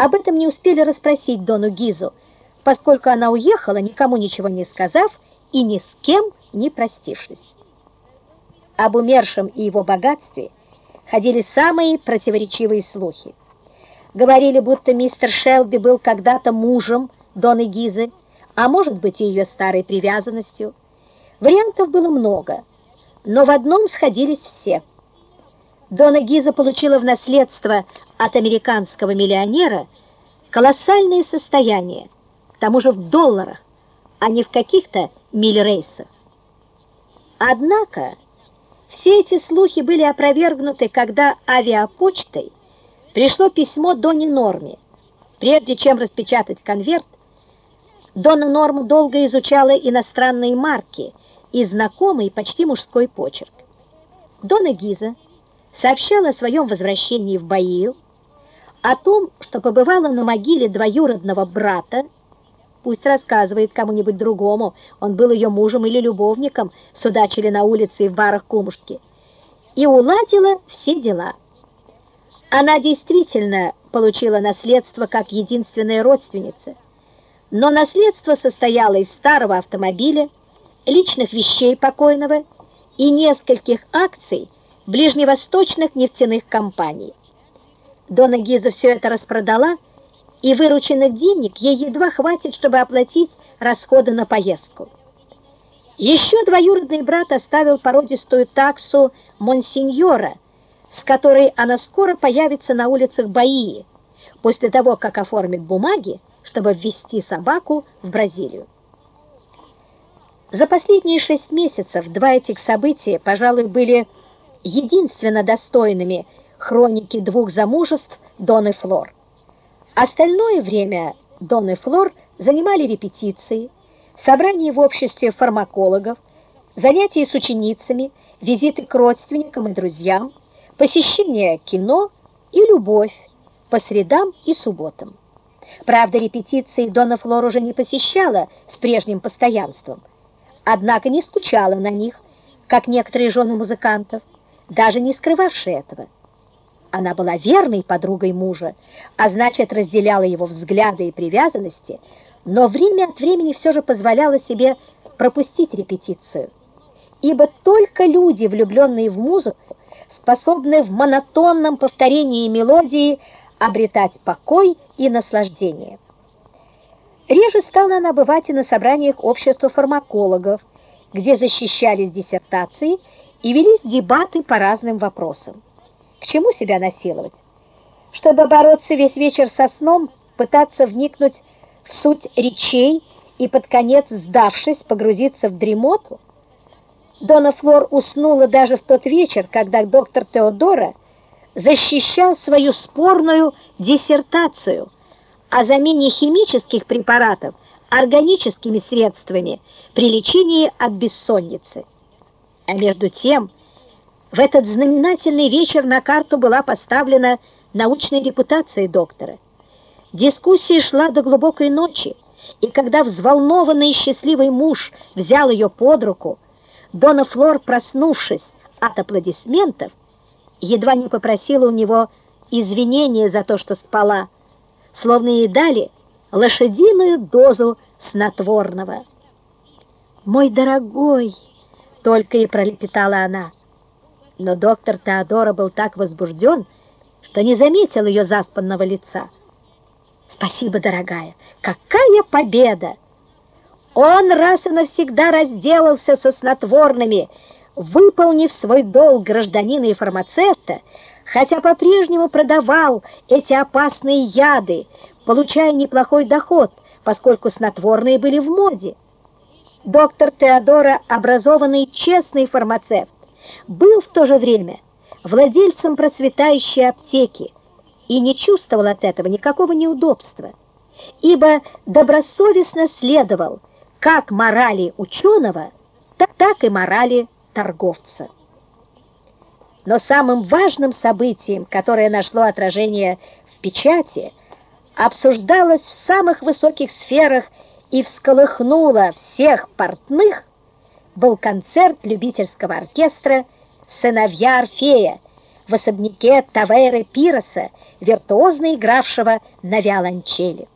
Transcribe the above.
Об этом не успели расспросить Дону Гизу, поскольку она уехала, никому ничего не сказав и ни с кем не простившись. Об умершем и его богатстве ходили самые противоречивые слухи. Говорили, будто мистер Шелби был когда-то мужем Доны Гизы, а может быть и ее старой привязанностью. Вариантов было много, но в одном сходились все. Дона Гиза получила в наследство от американского миллионера колоссальное состояние, к тому же в долларах, а не в каких-то миль-рейсах. Однако все эти слухи были опровергнуты, когда авиапочтой пришло письмо Доне Норме. Прежде чем распечатать конверт, Дона Норма долго изучала иностранные марки и знакомый, почти мужской почерк. Дона Гиза сообщала о своем возвращении в Баию, о том, что побывала на могиле двоюродного брата, пусть рассказывает кому-нибудь другому, он был ее мужем или любовником, судачили на улице и в барах кумушки, и уладила все дела. Она действительно получила наследство как единственная родственница, но наследство состояло из старого автомобиля, личных вещей покойного и нескольких акций ближневосточных нефтяных компаний. Дона Гиза все это распродала, и вырученных денег ей едва хватит, чтобы оплатить расходы на поездку. Еще двоюродный брат оставил породистую таксу Монсеньора, с которой она скоро появится на улицах Баии, после того, как оформит бумаги, чтобы ввести собаку в Бразилию. За последние шесть месяцев два этих события, пожалуй, были единственно достойными хроники двух замужеств Доны Флор. Остальное время Доны Флор занимали репетиции, собрания в обществе фармакологов, занятия с ученицами, визиты к родственникам и друзьям, посещение кино и любовь по средам и субботам. Правда, репетиции Дона Флор уже не посещала с прежним постоянством, однако не скучала на них, как некоторые жены музыкантов, даже не скрывавшие этого. Она была верной подругой мужа, а значит, разделяла его взгляды и привязанности, но время от времени все же позволяла себе пропустить репетицию. Ибо только люди, влюбленные в музыку, способны в монотонном повторении мелодии обретать покой и наслаждение. Реже стала она бывать и на собраниях общества фармакологов, где защищались диссертации и велись дебаты по разным вопросам. К чему себя насиловать? Чтобы бороться весь вечер со сном, пытаться вникнуть в суть речей и под конец, сдавшись, погрузиться в дремоту? Дона Флор уснула даже в тот вечер, когда доктор Теодора защищал свою спорную диссертацию о замене химических препаратов органическими средствами при лечении от бессонницы. А между тем, в этот знаменательный вечер на карту была поставлена научная репутация доктора. Дискуссия шла до глубокой ночи, и когда взволнованный и счастливый муж взял ее под руку, Дона Флор, проснувшись от аплодисментов, едва не попросила у него извинения за то, что спала, словно ей дали лошадиную дозу снотворного. «Мой дорогой!» — только и пролепетала она. Но доктор Теодора был так возбужден, что не заметил ее заспанного лица. «Спасибо, дорогая! Какая победа!» Он раз и навсегда разделался со снотворными, выполнив свой долг гражданина и фармацевта, хотя по-прежнему продавал эти опасные яды, получая неплохой доход, поскольку снотворные были в моде. Доктор Теодора, образованный честный фармацевт, был в то же время владельцем процветающей аптеки и не чувствовал от этого никакого неудобства, ибо добросовестно следовал как морали ученого, так и морали торговца. Но самым важным событием, которое нашло отражение в печати, обсуждалось в самых высоких сферах и всколыхнуло всех портных, был концерт любительского оркестра «Сыновья Орфея» в особняке Тавейры Пироса, виртуозно игравшего на виолончели.